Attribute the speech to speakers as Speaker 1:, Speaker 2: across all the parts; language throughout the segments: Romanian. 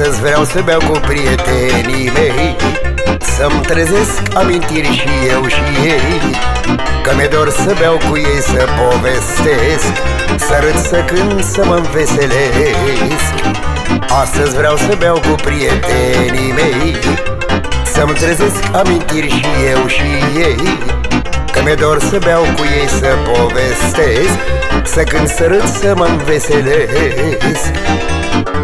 Speaker 1: Astăzi vreau să beau cu prietenii mei. Să-mi trezesc amintiri și eu și ei Că mi-e dor să beau cu ei să povestesc Să râd, să cânt, să mă înveselesc. Astăzi vreau să beau cu prietenii mei Să-mi trezesc amintiri și eu și ei Că mi-e dor să beau cu ei să povestesc Să cânt, să râd, să mă înveselesc.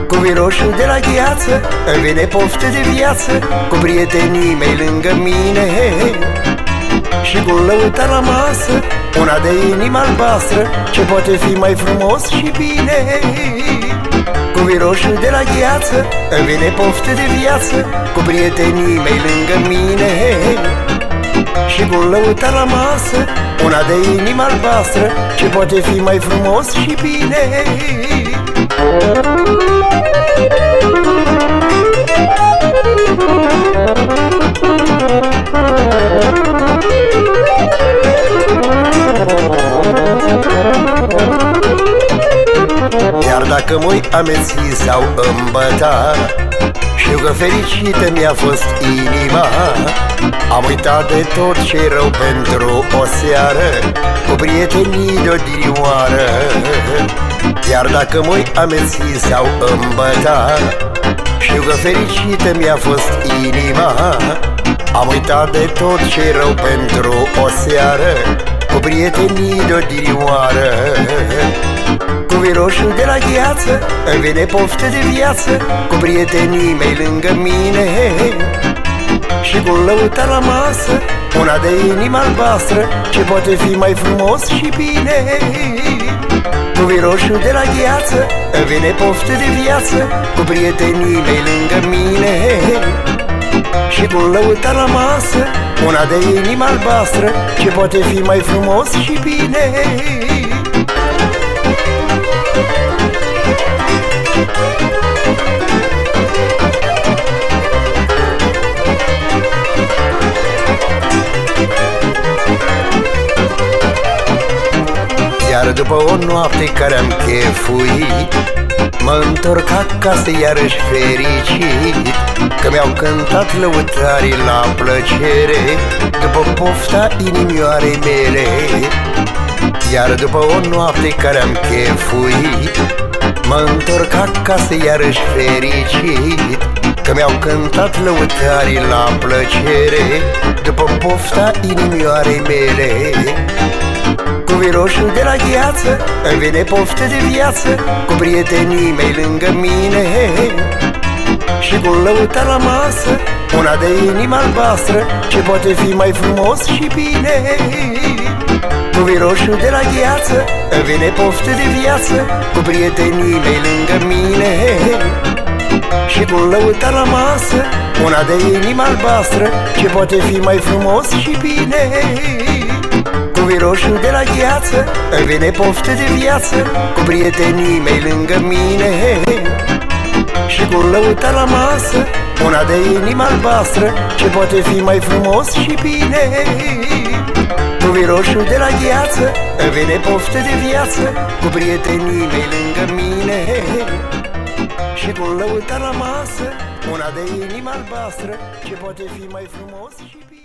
Speaker 1: Cu viroșul de la gheață Îmi vine poftă de viață Cu prietenii mei lângă mine. Și cu lăuta la masă Una de inimă albastră Ce poate fi mai frumos și bine. Cu viroșul de la gheață Îmi vine poftă de viață Cu prietenii mei lângă mine și cu lăuta la masă Una de inimă albastră Ce poate fi mai frumos și bine Iar dacă mă ameți sau îmbăta Știu că fericită mi-a fost inima. Am uitat de tot ce rău pentru o seară Cu prietenii de-o dinioară. Iar dacă mă ameți sau îmbăta Știu că fericită mi-a fost inima. Am uitat de tot ce rău pentru o seară Cu prietenii de-o dinioară Cu viroșul de la gheață Îmi vine poftă de viață Cu prietenii mei lângă mine. Și cu lăuta la masă Una de inimă albastră Ce poate fi mai frumos și bine. Cu viroșul de la gheață Îmi vine poftă de viață Cu prietenii mei lângă mine. Și cu lăuta la masă Una de inimă albastră Ce poate fi mai frumos și bine Iar după o noapte care am chefuit Mă întorc acasă iarăși fericit Că mi-au cântat lăutarii la plăcere După pofta inimioarei mele. Iar după o noapte care am chefuit Mă întorc acasă iarăși fericit Că mi-au cântat lăutarii la plăcere După pofta inimioarei mele cu viroșul de la gheață Îmi vine poftă de viață Cu prietenii mei lângă mine. Și cu lăuta la masă Una de inimă albastră Ce poate fi mai frumos și bine. Cu viroșul de la gheață Îmi vine poftă de viață Cu prietenii mei lângă mine. Și cu lăuta la masă Una de inimă albastră Ce poate fi mai frumos și bine cu viroșul de la gheață Îmi vine poftă de viață Cu prietenii mei lângă mine. Și cu lăuta la masă Una de inimă albastră Ce poate fi mai frumos și bine. Cu viroșul de la gheață Îmi vine poftă de viață Cu prietenii mei lângă mine. Și cu lăuta la masă Una de inimă albastră Ce poate fi mai frumos și bine